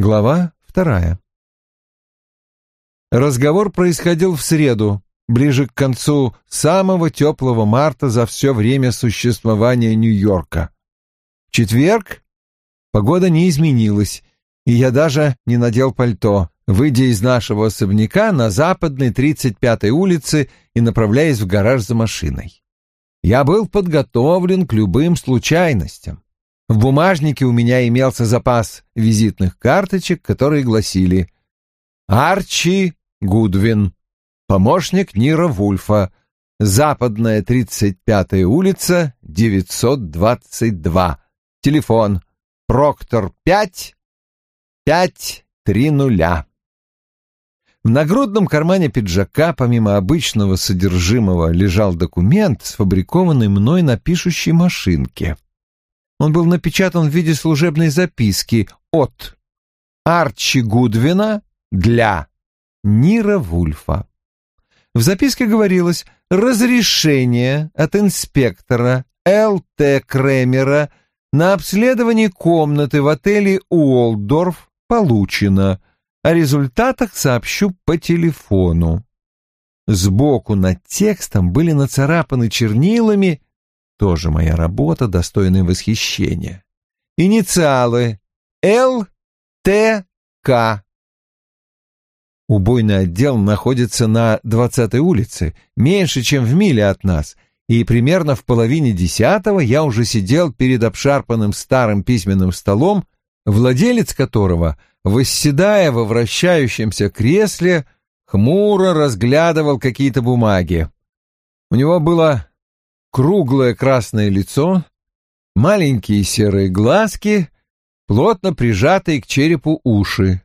Глава вторая. Разговор происходил в среду, ближе к концу самого теплого марта за все время существования Нью-Йорка. В четверг погода не изменилась, и я даже не надел пальто, выйдя из нашего особняка на западной 35-й улице и направляясь в гараж за машиной. Я был подготовлен к любым случайностям. В бумажнике у меня имелся запас визитных карточек, которые гласили «Арчи Гудвин, помощник Нира Вульфа, Западная 35-я улица, 922, телефон Проктор 5 530». В нагрудном кармане пиджака, помимо обычного содержимого, лежал документ, сфабрикованный мной на пишущей машинке — он был напечатан в виде служебной записки от Арчи Гудвина для Нира Вульфа. В записке говорилось «Разрешение от инспектора Л.Т. Кремера на обследование комнаты в отеле Уолдорф получено. О результатах сообщу по телефону». Сбоку над текстом были нацарапаны чернилами тоже моя работа, достойная восхищения. Инициалы Л. Т. К. Убойный отдел находится на 20-й улице, меньше, чем в миле от нас, и примерно в половине десятого я уже сидел перед обшарпанным старым письменным столом, владелец которого, восседая во вращающемся кресле, хмуро разглядывал какие-то бумаги. У него было круглое красное лицо, маленькие серые глазки, плотно прижатые к черепу уши.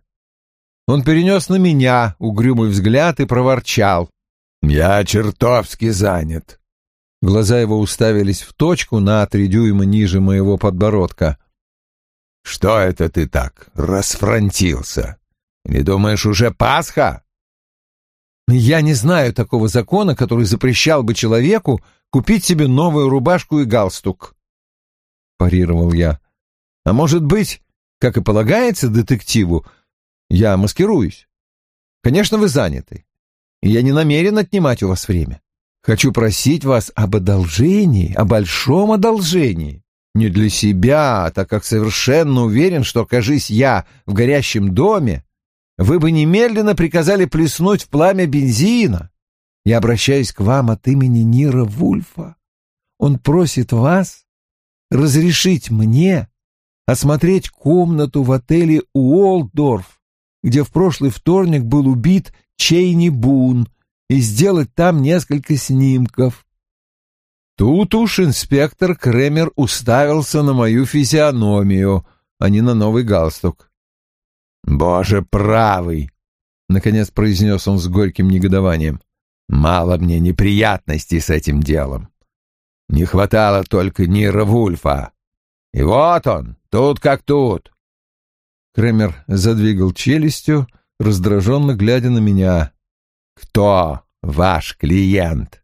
Он перенес на меня угрюмый взгляд и проворчал. «Я чертовски занят». Глаза его уставились в точку на три дюйма ниже моего подбородка. «Что это ты так расфронтился? Не думаешь, уже Пасха?» «Я не знаю такого закона, который запрещал бы человеку купить себе новую рубашку и галстук. Парировал я. А может быть, как и полагается детективу, я маскируюсь. Конечно, вы заняты, и я не намерен отнимать у вас время. Хочу просить вас об одолжении, о большом одолжении. Не для себя, так как совершенно уверен, что, окажись я в горящем доме, вы бы немедленно приказали плеснуть в пламя бензина. Я обращаюсь к вам от имени Нира Вульфа. Он просит вас разрешить мне осмотреть комнату в отеле Уолдорф, где в прошлый вторник был убит Чейни Бун, и сделать там несколько снимков. Тут уж инспектор Кремер уставился на мою физиономию, а не на новый галстук. «Боже правый!» — наконец произнес он с горьким негодованием. Мало мне неприятностей с этим делом. Не хватало только Нира Вульфа. И вот он, тут как тут. Кремер задвигал челюстью, раздраженно глядя на меня. «Кто ваш клиент?»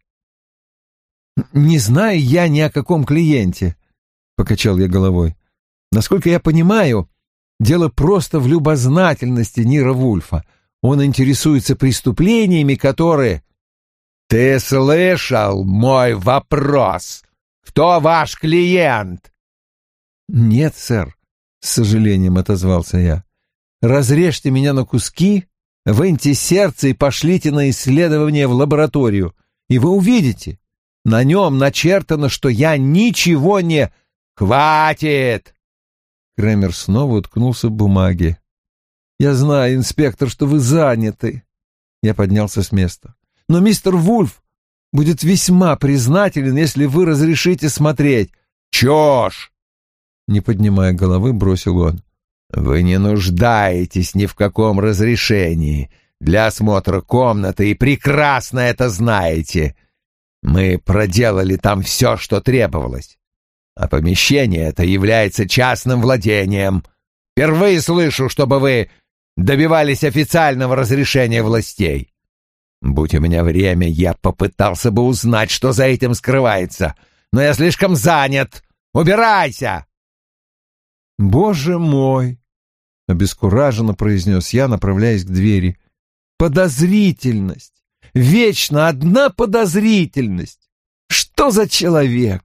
«Не знаю я ни о каком клиенте», — покачал я головой. «Насколько я понимаю, дело просто в любознательности Нира Вульфа. Он интересуется преступлениями, которые...» «Ты слышал мой вопрос? Кто ваш клиент?» «Нет, сэр», — с сожалением отозвался я. «Разрежьте меня на куски, выньте сердце и пошлите на исследование в лабораторию, и вы увидите. На нем начертано, что я ничего не...» «Хватит!» Кремер снова уткнулся в бумаге. «Я знаю, инспектор, что вы заняты». Я поднялся с места. Но мистер Вульф будет весьма признателен, если вы разрешите смотреть. Чёрт! Не поднимая головы, бросил он. Вы не нуждаетесь ни в каком разрешении для осмотра комнаты и прекрасно это знаете. Мы проделали там все, что требовалось. А помещение это является частным владением. Впервые слышу, чтобы вы добивались официального разрешения властей. Будь у меня время, я попытался бы узнать, что за этим скрывается. Но я слишком занят. Убирайся!» «Боже мой!» — обескураженно произнес я, направляясь к двери. Подозрительность! Вечно одна подозрительность! Что за человек?